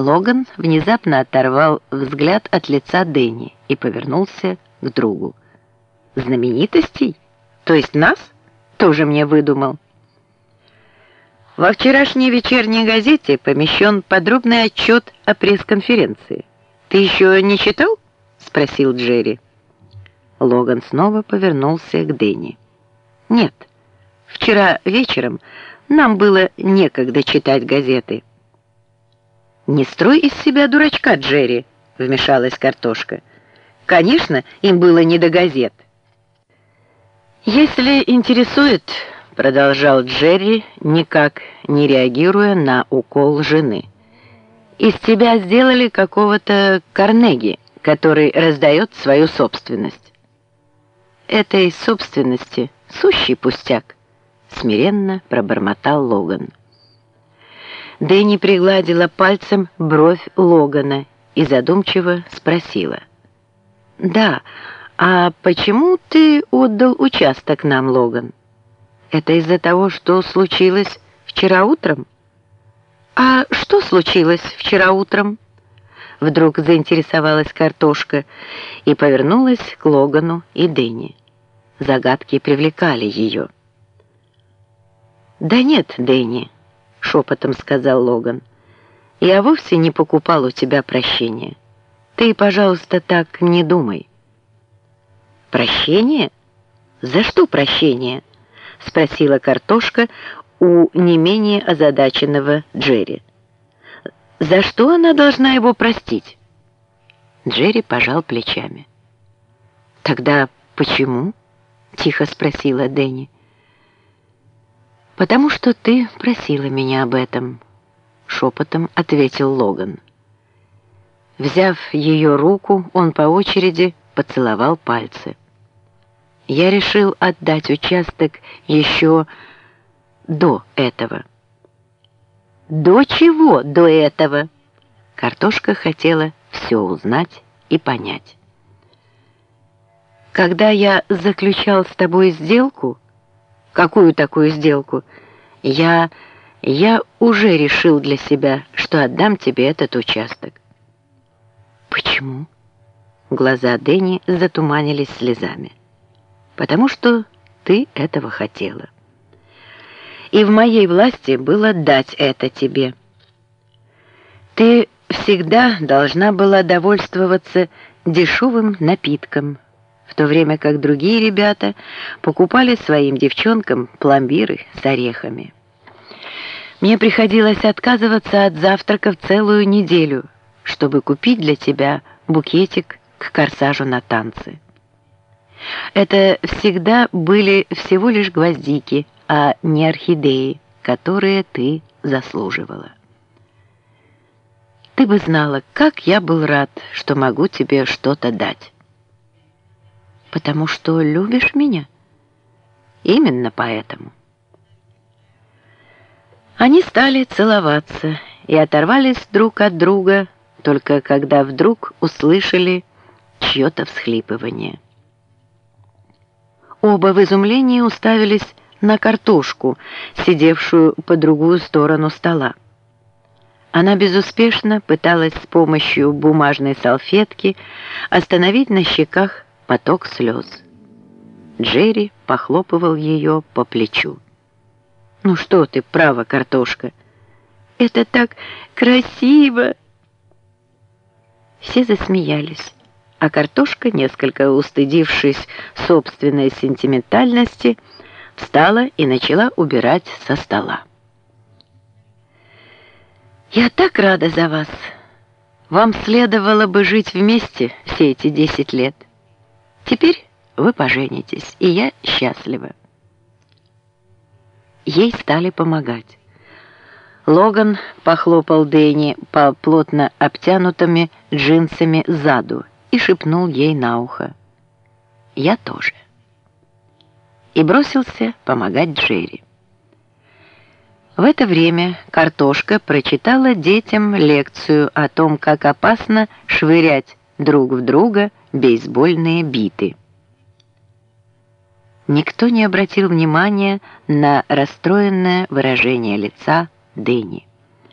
Логан внезапно оторвал взгляд от лица Дэнни и повернулся к другу. «Знаменитостей? То есть нас? Тоже мне выдумал». Во вчерашней вечерней газете помещен подробный отчет о пресс-конференции. Ты еще не читал? Спросил Джерри. Логан снова повернулся к Дэнни. Нет, вчера вечером нам было некогда читать газеты. «Не строй из себя дурачка, Джерри», — вмешалась картошка. «Конечно, им было не до газет». «Если интересует», — продолжал Джерри, никак не реагируя на укол жены, «из тебя сделали какого-то Карнеги, который раздает свою собственность». «Этой собственности сущий пустяк», — смиренно пробормотал Логан. Дэнни пригладила пальцем бровь Логана и задумчиво спросила. «Да, а почему ты отдал участок нам, Логан? Это из-за того, что случилось вчера утром?» «А что случилось вчера утром?» Вдруг заинтересовалась картошка и повернулась к Логану и Дэнни. Загадки привлекали ее. «Да нет, Дэнни», — шепотом сказал Логан. «Я вовсе не покупал у тебя прощения. Ты, пожалуйста, так не думай». «Прощение? За что прощение?» — спросила картошка у не менее озадаченного Джерри. «За что она должна его простить?» Джерри пожал плечами. «Тогда почему?» — тихо спросила Дэнни. «Потому что ты просила меня об этом», — шепотом ответил Логан. Взяв ее руку, он по очереди поцеловал пальцы. «Я решил отдать участок еще до этого». «До чего до этого?» Картошка хотела все узнать и понять. «Когда я заключал с тобой сделку...» Какую такую сделку? Я... я уже решил для себя, что отдам тебе этот участок. Почему? Глаза Дэнни затуманились слезами. Потому что ты этого хотела. И в моей власти было дать это тебе. Ты всегда должна была довольствоваться дешевым напитком, в то время как другие ребята покупали своим девчонкам пломбиры с орехами. Мне приходилось отказываться от завтраков целую неделю, чтобы купить для тебя букетик к корсажу на танцы. Это всегда были всего лишь гвоздики, а не орхидеи, которые ты заслуживала. Ты бы знала, как я был рад, что могу тебе что-то дать. Потому что любишь меня? Именно поэтому. Они стали целоваться и оторвались друг от друга, только когда вдруг услышали чье-то всхлипывание. Оба в изумлении уставились на картошку, сидевшую по другую сторону стола. Она безуспешно пыталась с помощью бумажной салфетки остановить на щеках поток слез. Джерри похлопывал ее по плечу. «Ну что ты, право, картошка! Это так красиво!» Все засмеялись, а картошка, несколько устыдившись собственной сентиментальности, встала и начала убирать со стола. «Я так рада за вас! Вам следовало бы жить вместе все эти десять лет!» Теперь вы поженитесь, и я счастлива. Ей стали помогать. Логан похлопал Дэнни по плотно обтянутыми джинсами заду и шепнул ей на ухо. «Я тоже». И бросился помогать Джерри. В это время картошка прочитала детям лекцию о том, как опасно швырять друг в друга бейсбольные биты. Никто не обратил внимания на расстроенное выражение лица Дэнни.